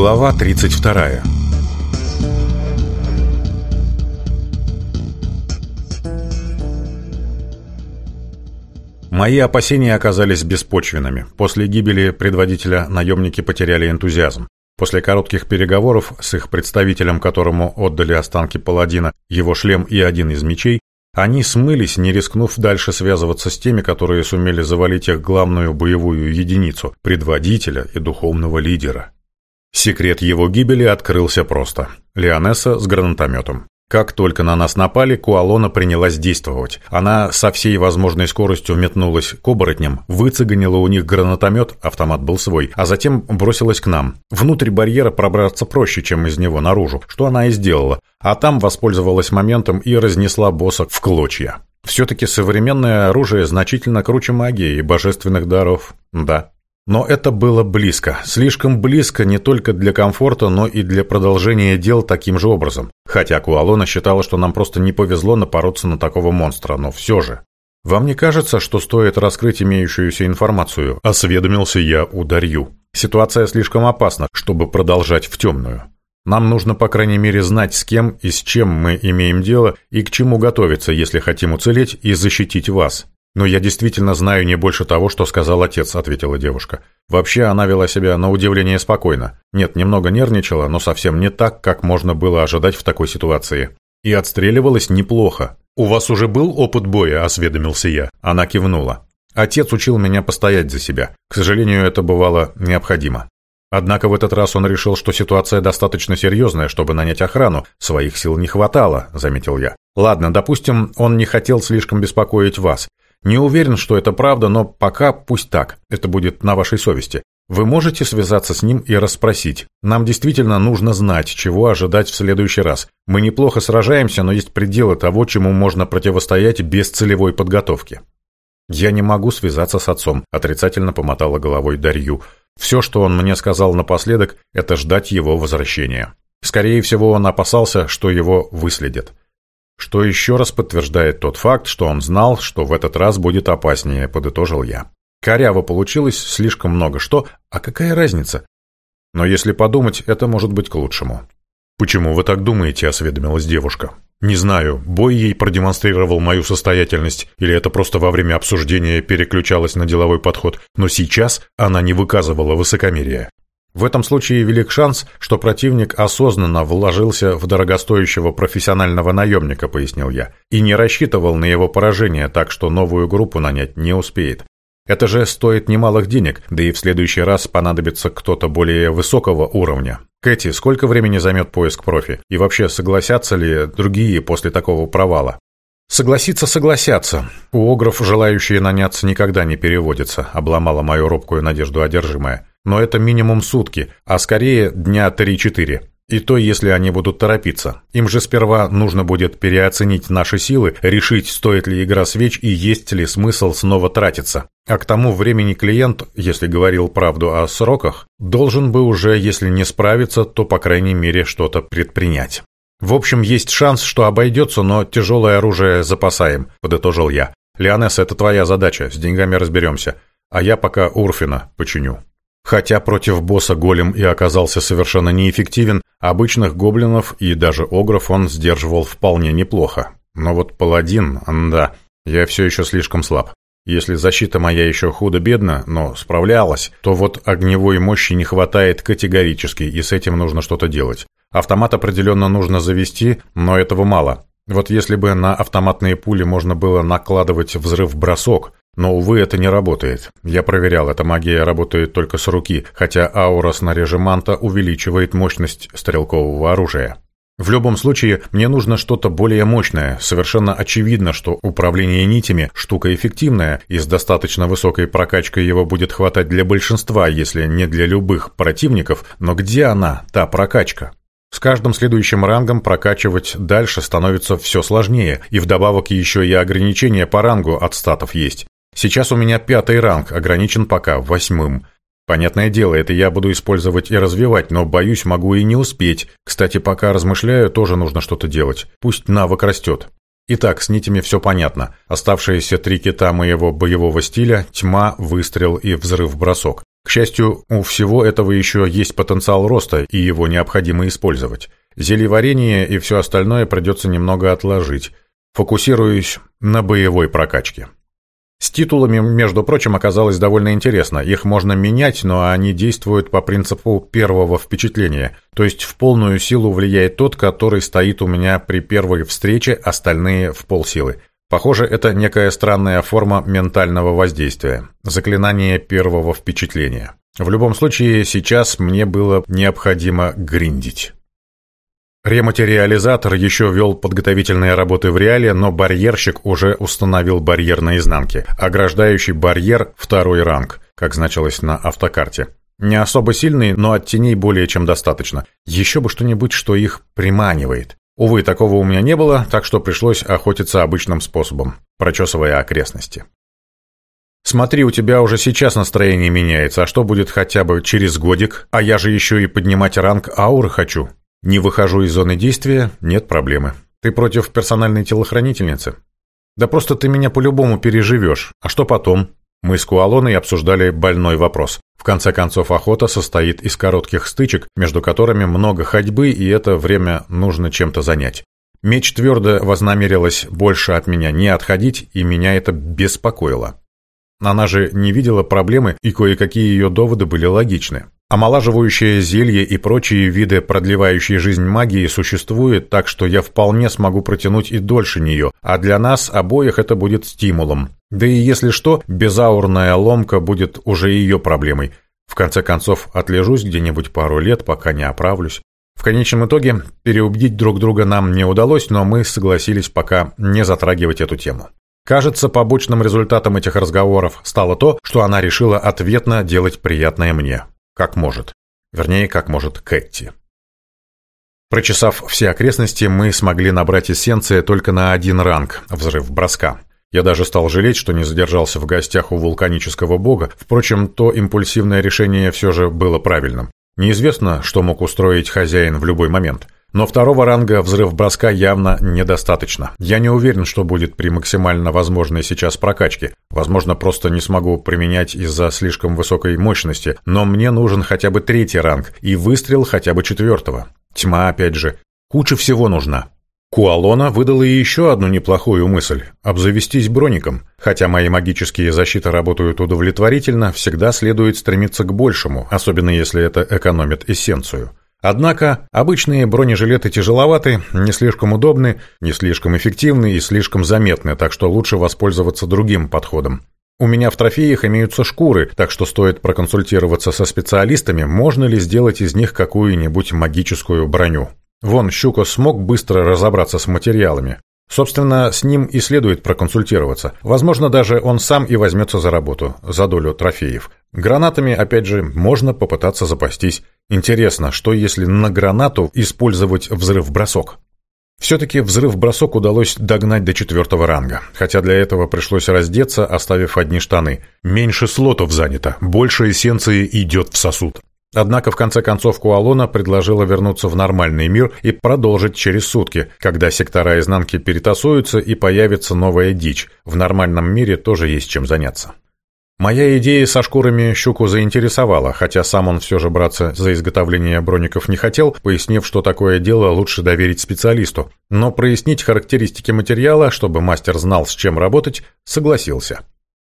Глава 32 Мои опасения оказались беспочвенными. После гибели предводителя наемники потеряли энтузиазм. После коротких переговоров с их представителем, которому отдали останки паладина, его шлем и один из мечей, они смылись, не рискнув дальше связываться с теми, которые сумели завалить их главную боевую единицу, предводителя и духовного лидера. Секрет его гибели открылся просто. Лионесса с гранатометом. Как только на нас напали, Куалона принялась действовать. Она со всей возможной скоростью метнулась к оборотням, выцеганила у них гранатомет, автомат был свой, а затем бросилась к нам. Внутрь барьера пробраться проще, чем из него наружу, что она и сделала. А там воспользовалась моментом и разнесла босса в клочья. Все-таки современное оружие значительно круче магии и божественных даров. Да, но это было близко. Слишком близко не только для комфорта, но и для продолжения дел таким же образом. Хотя Куалона считала, что нам просто не повезло напороться на такого монстра, но все же. «Вам не кажется, что стоит раскрыть имеющуюся информацию?» – осведомился я у Дарью. «Ситуация слишком опасна, чтобы продолжать в темную. Нам нужно, по крайней мере, знать, с кем и с чем мы имеем дело, и к чему готовиться, если хотим уцелеть и защитить вас. «Но я действительно знаю не больше того, что сказал отец», — ответила девушка. «Вообще она вела себя на удивление спокойно. Нет, немного нервничала, но совсем не так, как можно было ожидать в такой ситуации. И отстреливалась неплохо. «У вас уже был опыт боя?» – осведомился я. Она кивнула. «Отец учил меня постоять за себя. К сожалению, это бывало необходимо». Однако в этот раз он решил, что ситуация достаточно серьезная, чтобы нанять охрану. Своих сил не хватало, заметил я. Ладно, допустим, он не хотел слишком беспокоить вас. Не уверен, что это правда, но пока пусть так. Это будет на вашей совести. Вы можете связаться с ним и расспросить. Нам действительно нужно знать, чего ожидать в следующий раз. Мы неплохо сражаемся, но есть пределы того, чему можно противостоять без целевой подготовки. «Я не могу связаться с отцом», – отрицательно помотала головой Дарью. «Все, что он мне сказал напоследок, это ждать его возвращения. Скорее всего, он опасался, что его выследят что еще раз подтверждает тот факт, что он знал, что в этот раз будет опаснее, подытожил я. Коряво получилось, слишком много что, а какая разница? Но если подумать, это может быть к лучшему. «Почему вы так думаете?» – осведомилась девушка. «Не знаю, бой ей продемонстрировал мою состоятельность, или это просто во время обсуждения переключалось на деловой подход, но сейчас она не выказывала высокомерия. В этом случае велик шанс, что противник осознанно вложился в дорогостоящего профессионального наемника, пояснил я, и не рассчитывал на его поражение, так что новую группу нанять не успеет. Это же стоит немалых денег, да и в следующий раз понадобится кто-то более высокого уровня. Кэти, сколько времени займет поиск профи? И вообще, согласятся ли другие после такого провала? Согласиться согласятся. У огров желающие наняться никогда не переводятся, обломала мою робкую надежду одержимая но это минимум сутки, а скорее дня 3-4. И то, если они будут торопиться. Им же сперва нужно будет переоценить наши силы, решить, стоит ли игра свеч и есть ли смысл снова тратиться. А к тому времени клиент, если говорил правду о сроках, должен бы уже, если не справиться, то по крайней мере что-то предпринять. «В общем, есть шанс, что обойдется, но тяжелое оружие запасаем», – подытожил я. «Лионесса, это твоя задача, с деньгами разберемся. А я пока Урфина починю». Хотя против босса голем и оказался совершенно неэффективен, обычных гоблинов и даже огров он сдерживал вполне неплохо. Но вот паладин, да, я все еще слишком слаб. Если защита моя еще худо бедна, но справлялась, то вот огневой мощи не хватает категорически, и с этим нужно что-то делать. Автомат определенно нужно завести, но этого мало. Вот если бы на автоматные пули можно было накладывать взрыв-бросок, но, увы, это не работает. Я проверял, эта магия работает только с руки, хотя аура снаряжа манта увеличивает мощность стрелкового оружия. В любом случае, мне нужно что-то более мощное. Совершенно очевидно, что управление нитями – штука эффективная, и с достаточно высокой прокачкой его будет хватать для большинства, если не для любых противников, но где она, та прокачка? С каждым следующим рангом прокачивать дальше становится все сложнее, и вдобавок еще и ограничения по рангу от статов есть. Сейчас у меня пятый ранг, ограничен пока восьмым. Понятное дело, это я буду использовать и развивать, но, боюсь, могу и не успеть. Кстати, пока размышляю, тоже нужно что-то делать. Пусть навык растет. Итак, с нитями все понятно. Оставшиеся три кита моего боевого стиля – тьма, выстрел и взрыв-бросок. К счастью, у всего этого еще есть потенциал роста, и его необходимо использовать. Зельеварение и все остальное придется немного отложить. фокусируясь на боевой прокачке. С титулами, между прочим, оказалось довольно интересно. Их можно менять, но они действуют по принципу первого впечатления. То есть в полную силу влияет тот, который стоит у меня при первой встрече, остальные в полсилы. Похоже, это некая странная форма ментального воздействия, заклинание первого впечатления. В любом случае, сейчас мне было необходимо гриндить. Рематериализатор еще вел подготовительные работы в реале, но барьерщик уже установил барьер на изнанке, ограждающий барьер второй ранг, как значилось на автокарте. Не особо сильный, но от теней более чем достаточно. Еще бы что-нибудь, что их приманивает. Увы, такого у меня не было, так что пришлось охотиться обычным способом, прочесывая окрестности. Смотри, у тебя уже сейчас настроение меняется, а что будет хотя бы через годик? А я же еще и поднимать ранг ауры хочу. Не выхожу из зоны действия, нет проблемы. Ты против персональной телохранительницы? Да просто ты меня по-любому переживешь. А что потом? Мы с Куалоной обсуждали больной вопрос. В конце концов, охота состоит из коротких стычек, между которыми много ходьбы, и это время нужно чем-то занять. Меч твердо вознамерилась больше от меня не отходить, и меня это беспокоило. Она же не видела проблемы, и кое-какие ее доводы были логичны. Омолаживающее зелье и прочие виды, продлевающие жизнь магии, существуют, так что я вполне смогу протянуть и дольше нее, а для нас обоих это будет стимулом. Да и если что, безаурная ломка будет уже ее проблемой. В конце концов, отлежусь где-нибудь пару лет, пока не оправлюсь. В конечном итоге, переубедить друг друга нам не удалось, но мы согласились пока не затрагивать эту тему. Кажется, побочным результатом этих разговоров стало то, что она решила ответно делать приятное мне. Как может. Вернее, как может Кэти. Прочесав все окрестности, мы смогли набрать эссенции только на один ранг – взрыв броска. Я даже стал жалеть, что не задержался в гостях у вулканического бога, впрочем, то импульсивное решение все же было правильным. Неизвестно, что мог устроить хозяин в любой момент – но второго ранга взрыв броска явно недостаточно. Я не уверен, что будет при максимально возможной сейчас прокачке. Возможно, просто не смогу применять из-за слишком высокой мощности, но мне нужен хотя бы третий ранг и выстрел хотя бы четвертого. Тьма, опять же. Куча всего нужна. Куалона выдала еще одну неплохую мысль – обзавестись броником. Хотя мои магические защиты работают удовлетворительно, всегда следует стремиться к большему, особенно если это экономит эссенцию. Однако обычные бронежилеты тяжеловаты, не слишком удобны, не слишком эффективны и слишком заметны, так что лучше воспользоваться другим подходом. У меня в трофеях имеются шкуры, так что стоит проконсультироваться со специалистами, можно ли сделать из них какую-нибудь магическую броню. Вон Щука смог быстро разобраться с материалами. Собственно, с ним и следует проконсультироваться. Возможно, даже он сам и возьмется за работу, за долю трофеев. Гранатами, опять же, можно попытаться запастись. Интересно, что если на гранату использовать взрыв-бросок? Все-таки взрыв-бросок удалось догнать до четвертого ранга, хотя для этого пришлось раздеться, оставив одни штаны. Меньше слотов занято, больше эссенции идет в сосуд. Однако, в конце концов, Куалона предложила вернуться в нормальный мир и продолжить через сутки, когда сектора изнанки перетасуются и появится новая дичь. В нормальном мире тоже есть чем заняться. Моя идея со шкурами щуку заинтересовала, хотя сам он все же браться за изготовление броников не хотел, пояснив, что такое дело лучше доверить специалисту. Но прояснить характеристики материала, чтобы мастер знал, с чем работать, согласился.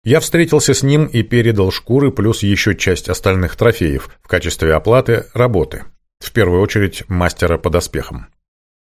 Я встретился с ним и передал шкуры плюс еще часть остальных трофеев в качестве оплаты работы, в первую очередь мастера по доспехам.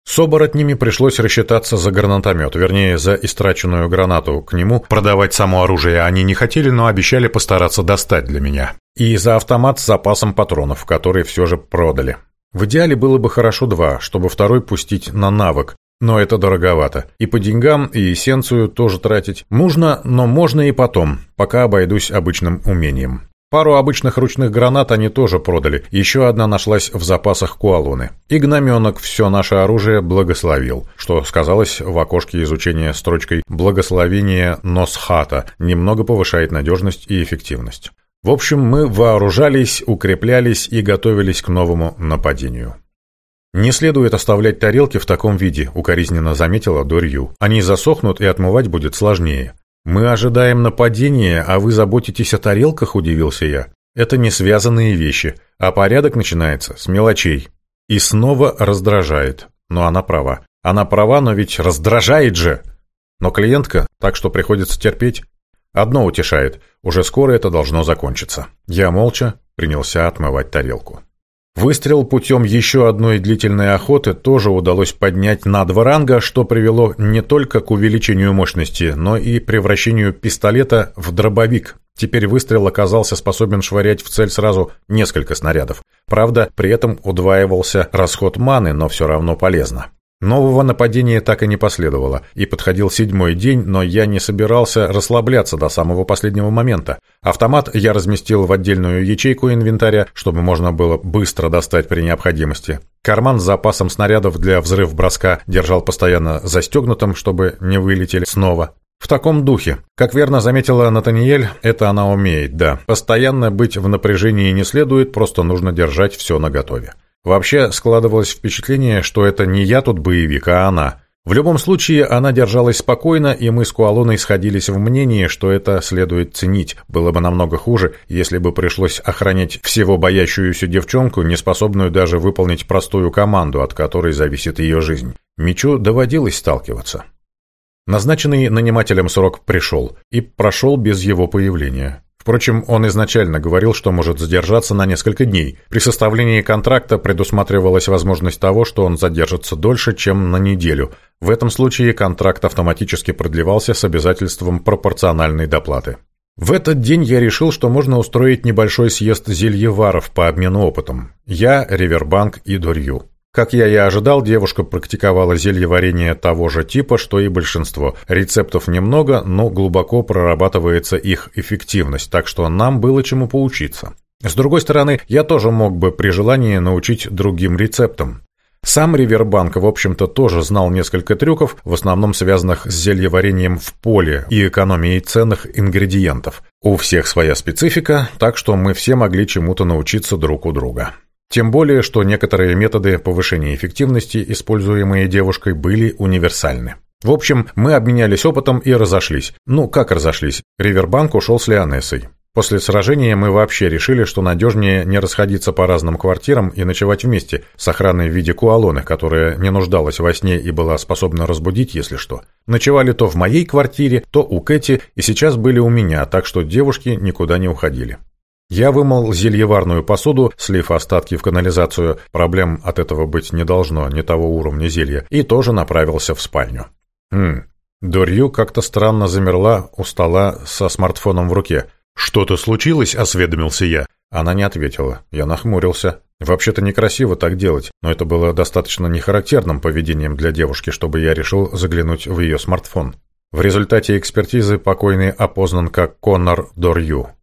С оборотнями пришлось рассчитаться за гранатомет, вернее, за истраченную гранату к нему. Продавать само оружие они не хотели, но обещали постараться достать для меня. И за автомат с запасом патронов, которые все же продали. В идеале было бы хорошо два, чтобы второй пустить на навык, но это дороговато. И по деньгам, и эссенцию тоже тратить. Нужно, но можно и потом, пока обойдусь обычным умением. Пару обычных ручных гранат они тоже продали, еще одна нашлась в запасах Куалуны. И гноменок все наше оружие благословил, что сказалось в окошке изучения строчкой «Благословение Носхата», немного повышает надежность и эффективность. В общем, мы вооружались, укреплялись и готовились к новому нападению. «Не следует оставлять тарелки в таком виде», — укоризненно заметила Дорью. «Они засохнут, и отмывать будет сложнее». «Мы ожидаем нападения, а вы заботитесь о тарелках?» – удивился я. «Это не связанные вещи, а порядок начинается с мелочей». И снова раздражает. Но она права. Она права, но ведь раздражает же! Но клиентка, так что приходится терпеть. Одно утешает. Уже скоро это должно закончиться. Я молча принялся отмывать тарелку. Выстрел путем еще одной длительной охоты тоже удалось поднять на два ранга, что привело не только к увеличению мощности, но и превращению пистолета в дробовик. Теперь выстрел оказался способен швырять в цель сразу несколько снарядов. Правда, при этом удваивался расход маны, но все равно полезно. Нового нападения так и не последовало, и подходил седьмой день, но я не собирался расслабляться до самого последнего момента. Автомат я разместил в отдельную ячейку инвентаря, чтобы можно было быстро достать при необходимости. Карман с запасом снарядов для взрыв-броска держал постоянно застегнутым, чтобы не вылетели снова. В таком духе. Как верно заметила Натаниэль, это она умеет, да. Постоянно быть в напряжении не следует, просто нужно держать все наготове. Вообще складывалось впечатление, что это не я тут боевик, а она. В любом случае, она держалась спокойно, и мы с Куалоной сходились в мнении, что это следует ценить. Было бы намного хуже, если бы пришлось охранять всего боящуюся девчонку, не способную даже выполнить простую команду, от которой зависит ее жизнь. Мечу доводилось сталкиваться. Назначенный нанимателем срок пришел и прошел без его появления. Впрочем, он изначально говорил, что может задержаться на несколько дней. При составлении контракта предусматривалась возможность того, что он задержится дольше, чем на неделю. В этом случае контракт автоматически продлевался с обязательством пропорциональной доплаты. В этот день я решил, что можно устроить небольшой съезд зельеваров по обмену опытом. Я, Ривербанк и Дурью. Как я и ожидал, девушка практиковала зелье варенья того же типа, что и большинство. Рецептов немного, но глубоко прорабатывается их эффективность, так что нам было чему поучиться. С другой стороны, я тоже мог бы при желании научить другим рецептам. Сам Ривербанк, в общем-то, тоже знал несколько трюков, в основном связанных с зельеварением в поле и экономией ценных ингредиентов. У всех своя специфика, так что мы все могли чему-то научиться друг у друга. Тем более, что некоторые методы повышения эффективности, используемые девушкой, были универсальны. В общем, мы обменялись опытом и разошлись. Ну, как разошлись? Ривербанк ушел с Леонессой. После сражения мы вообще решили, что надежнее не расходиться по разным квартирам и ночевать вместе, с охраной в виде куалоны, которая не нуждалась во сне и была способна разбудить, если что. Ночевали то в моей квартире, то у Кэти, и сейчас были у меня, так что девушки никуда не уходили. Я вымыл зельеварную посуду, слив остатки в канализацию, проблем от этого быть не должно, не того уровня зелья, и тоже направился в спальню. Хм, Дурью как-то странно замерла у стола со смартфоном в руке. «Что-то случилось?» – осведомился я. Она не ответила. Я нахмурился. Вообще-то некрасиво так делать, но это было достаточно нехарактерным поведением для девушки, чтобы я решил заглянуть в ее смартфон. В результате экспертизы покойный опознан как Коннор Дорью.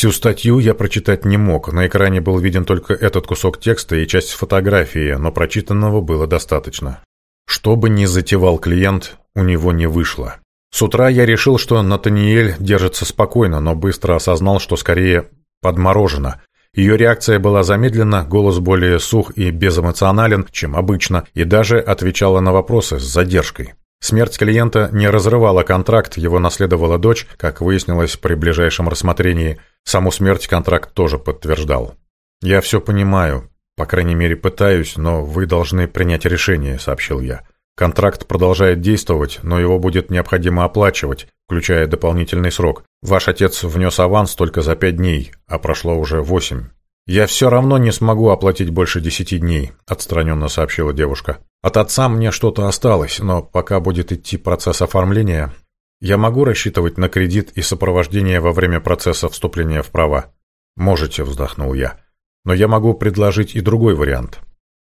Всю статью я прочитать не мог, на экране был виден только этот кусок текста и часть фотографии, но прочитанного было достаточно. Что бы ни затевал клиент, у него не вышло. С утра я решил, что Натаниэль держится спокойно, но быстро осознал, что скорее подморожена. Ее реакция была замедлена, голос более сух и безэмоционален, чем обычно, и даже отвечала на вопросы с задержкой. Смерть клиента не разрывала контракт, его наследовала дочь, как выяснилось при ближайшем рассмотрении. Саму смерть контракт тоже подтверждал. «Я все понимаю, по крайней мере пытаюсь, но вы должны принять решение», — сообщил я. «Контракт продолжает действовать, но его будет необходимо оплачивать, включая дополнительный срок. Ваш отец внес аванс только за пять дней, а прошло уже восемь». «Я все равно не смогу оплатить больше десяти дней», — отстраненно сообщила девушка. «От отца мне что-то осталось, но пока будет идти процесс оформления, я могу рассчитывать на кредит и сопровождение во время процесса вступления в права?» «Можете», — вздохнул я. «Но я могу предложить и другой вариант.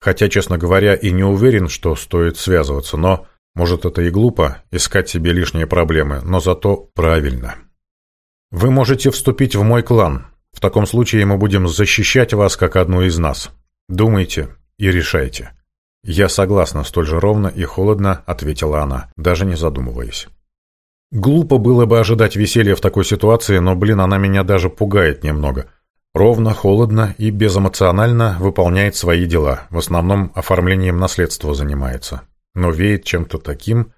Хотя, честно говоря, и не уверен, что стоит связываться, но, может, это и глупо, искать себе лишние проблемы, но зато правильно. Вы можете вступить в мой клан, в таком случае мы будем защищать вас как одну из нас. Думайте и решайте». «Я согласна», — столь же ровно и холодно ответила она, даже не задумываясь. Глупо было бы ожидать веселья в такой ситуации, но, блин, она меня даже пугает немного. Ровно, холодно и безэмоционально выполняет свои дела, в основном оформлением наследства занимается. Но веет чем-то таким...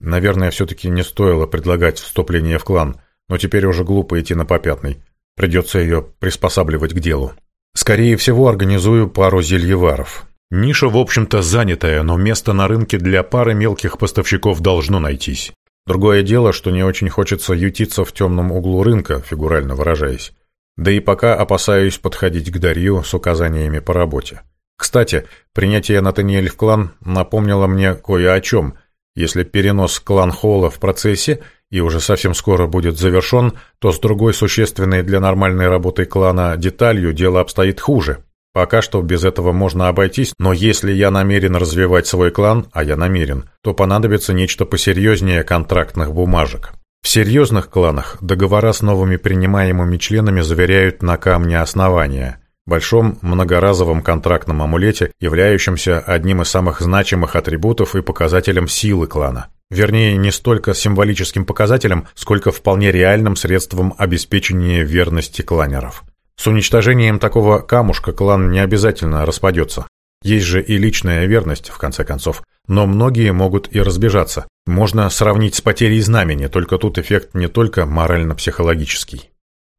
Наверное, все-таки не стоило предлагать вступление в клан, но теперь уже глупо идти на попятный. Придется ее приспосабливать к делу. Скорее всего, организую пару зельеваров. Ниша, в общем-то, занятая, но место на рынке для пары мелких поставщиков должно найтись. Другое дело, что не очень хочется ютиться в темном углу рынка, фигурально выражаясь. Да и пока опасаюсь подходить к Дарью с указаниями по работе. Кстати, принятие Натаниэль в клан напомнило мне кое о чем – если перенос клан Холла в процессе и уже совсем скоро будет завершен, то с другой существенной для нормальной работы клана деталью дело обстоит хуже. Пока что без этого можно обойтись, но если я намерен развивать свой клан, а я намерен, то понадобится нечто посерьезнее контрактных бумажек. В серьезных кланах договора с новыми принимаемыми членами заверяют на камне основания – большом многоразовом контрактном амулете, являющемся одним из самых значимых атрибутов и показателем силы клана. Вернее, не столько символическим показателем, сколько вполне реальным средством обеспечения верности кланеров. С уничтожением такого камушка клан не обязательно распадется. Есть же и личная верность, в конце концов. Но многие могут и разбежаться. Можно сравнить с потерей знамени, только тут эффект не только морально-психологический.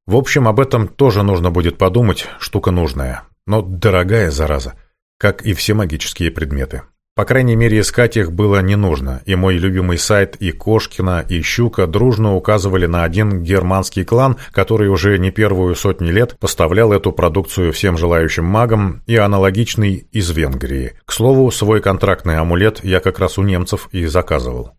В общем, об этом тоже нужно будет подумать, штука нужная. Но дорогая зараза, как и все магические предметы. По крайней мере, искать их было не нужно, и мой любимый сайт и Кошкина, и Щука дружно указывали на один германский клан, который уже не первую сотни лет поставлял эту продукцию всем желающим магам, и аналогичный из Венгрии. К слову, свой контрактный амулет я как раз у немцев и заказывал.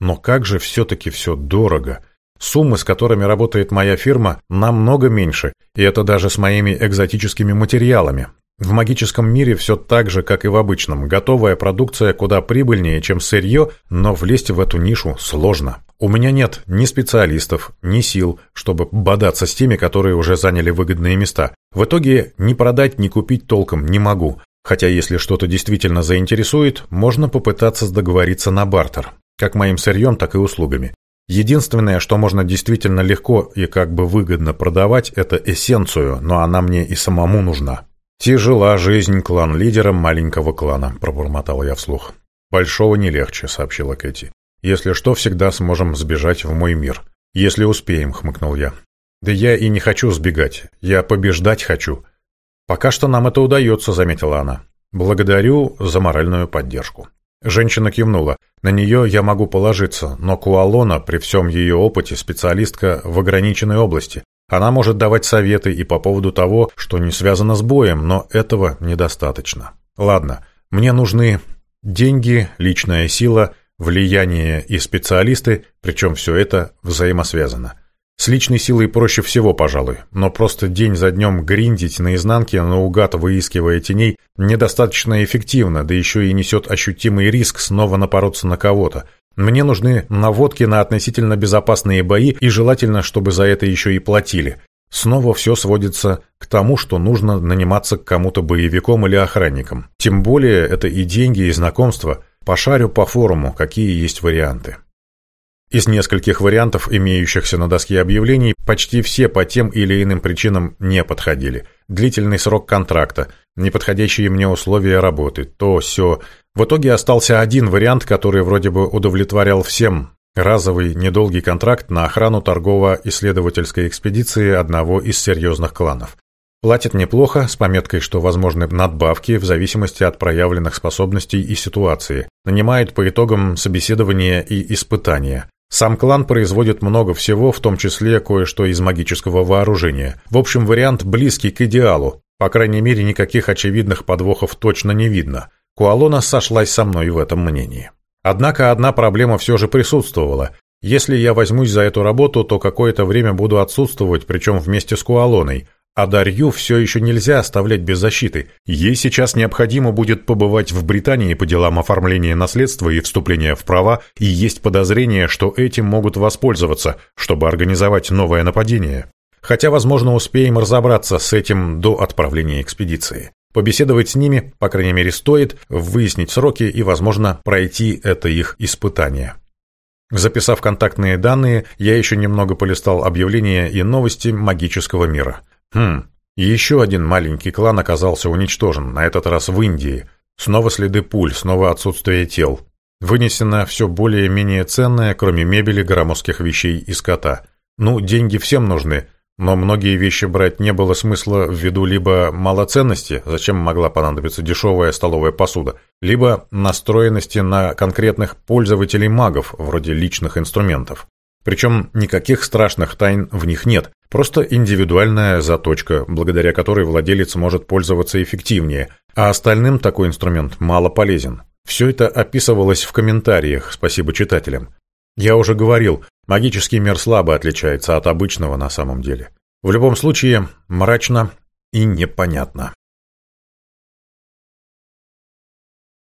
Но как же все-таки все дорого – Суммы, с которыми работает моя фирма, намного меньше, и это даже с моими экзотическими материалами. В магическом мире все так же, как и в обычном. Готовая продукция куда прибыльнее, чем сырье, но влезть в эту нишу сложно. У меня нет ни специалистов, ни сил, чтобы бодаться с теми, которые уже заняли выгодные места. В итоге ни продать, ни купить толком не могу. Хотя если что-то действительно заинтересует, можно попытаться договориться на бартер. Как моим сырьем, так и услугами. Единственное, что можно действительно легко и как бы выгодно продавать, это эссенцию, но она мне и самому нужна. «Тяжела жизнь клан-лидера маленького клана», – пробормотал я вслух. «Большого не легче», – сообщила Кэти. «Если что, всегда сможем сбежать в мой мир. Если успеем», – хмыкнул я. «Да я и не хочу сбегать. Я побеждать хочу». «Пока что нам это удается», – заметила она. «Благодарю за моральную поддержку». Женщина кивнула. На нее я могу положиться, но Куалона, при всем ее опыте, специалистка в ограниченной области. Она может давать советы и по поводу того, что не связано с боем, но этого недостаточно. Ладно, мне нужны деньги, личная сила, влияние и специалисты, причем все это взаимосвязано. С личной силой проще всего, пожалуй, но просто день за днем гриндить наизнанке, наугад выискивая теней, недостаточно эффективно, да еще и несет ощутимый риск снова напороться на кого-то. Мне нужны наводки на относительно безопасные бои и желательно, чтобы за это еще и платили. Снова все сводится к тому, что нужно наниматься к кому-то боевиком или охранником. Тем более это и деньги, и знакомства. Пошарю по форуму, какие есть варианты. Из нескольких вариантов, имеющихся на доске объявлений, почти все по тем или иным причинам не подходили. Длительный срок контракта, неподходящие мне условия работы, то, все. В итоге остался один вариант, который вроде бы удовлетворял всем. Разовый недолгий контракт на охрану торгово-исследовательской экспедиции одного из серьезных кланов. Платят неплохо, с пометкой, что возможны надбавки в зависимости от проявленных способностей и ситуации. Нанимают по итогам собеседования и испытания. Сам клан производит много всего, в том числе кое-что из магического вооружения. В общем, вариант близкий к идеалу. По крайней мере, никаких очевидных подвохов точно не видно. Куалона сошлась со мной в этом мнении. Однако одна проблема все же присутствовала. Если я возьмусь за эту работу, то какое-то время буду отсутствовать, причем вместе с Куалоной. А Дарью все еще нельзя оставлять без защиты. Ей сейчас необходимо будет побывать в Британии по делам оформления наследства и вступления в права, и есть подозрение, что этим могут воспользоваться, чтобы организовать новое нападение. Хотя, возможно, успеем разобраться с этим до отправления экспедиции. Побеседовать с ними, по крайней мере, стоит, выяснить сроки и, возможно, пройти это их испытание. Записав контактные данные, я еще немного полистал объявления и новости магического мира – Хм, еще один маленький клан оказался уничтожен, на этот раз в Индии. Снова следы пуль, снова отсутствие тел. Вынесено все более-менее ценное, кроме мебели, громоздких вещей и скота. Ну, деньги всем нужны, но многие вещи брать не было смысла ввиду либо малоценности, зачем могла понадобиться дешевая столовая посуда, либо настроенности на конкретных пользователей магов, вроде личных инструментов. Причем никаких страшных тайн в них нет, просто индивидуальная заточка, благодаря которой владелец может пользоваться эффективнее, а остальным такой инструмент мало полезен. Все это описывалось в комментариях, спасибо читателям. Я уже говорил, магический мир слабо отличается от обычного на самом деле. В любом случае, мрачно и непонятно.